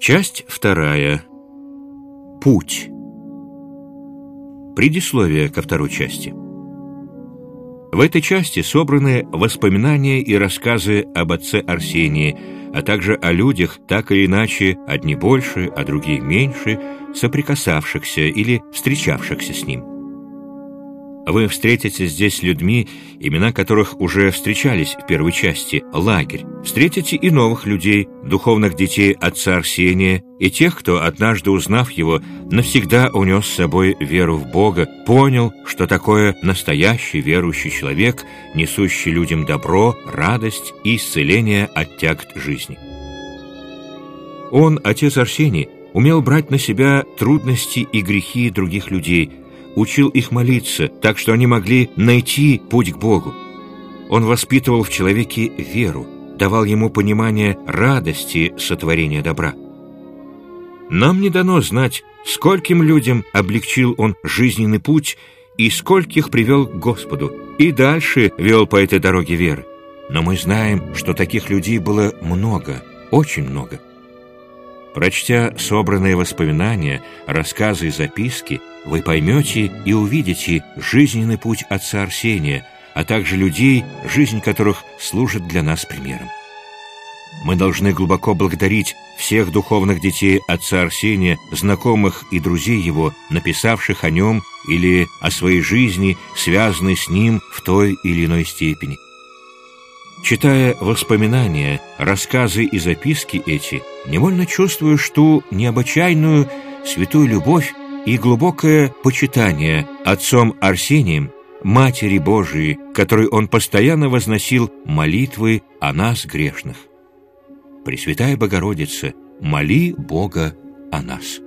Часть вторая. Путь. Предисловие ко второй части. В этой части собраны воспоминания и рассказы об отце Арсении, а также о людях, так или иначе, одни больше, а другие меньше, соприкасавшихся или встречавшихся с ним. Вы встретите здесь с людьми, имена которых уже встречались в первой части «Лагерь». Встретите и новых людей, духовных детей отца Арсения, и тех, кто, однажды узнав его, навсегда унес с собой веру в Бога, понял, что такое настоящий верующий человек, несущий людям добро, радость и исцеление от тягот жизни. Он, отец Арсений, умел брать на себя трудности и грехи других людей – учил их молиться, так что они могли найти путь к Богу. Он воспитывал в человеке веру, давал ему понимание радости сотворения добра. Нам не дано знать, скольким людям облегчил он жизненный путь и скольких привел к Господу, и дальше вел по этой дороге веры. Но мы знаем, что таких людей было много, очень много. Прочтя собранные воспоминания, рассказы и записки, вы поймете и увидите жизненный путь отца Арсения, а также людей, жизнь которых служит для нас примером. Мы должны глубоко благодарить всех духовных детей отца Арсения, знакомых и друзей его, написавших о нем или о своей жизни, связанной с ним в той или иной степени. Читая воспоминания, рассказы и записки эти, невольно чувствую, что необычайную святую любовь и глубокое почитание отцом Арсением, Матери Божией, которой он постоянно возносил молитвы о нас грешных. Пресвятая Богородица, моли Бога о нас.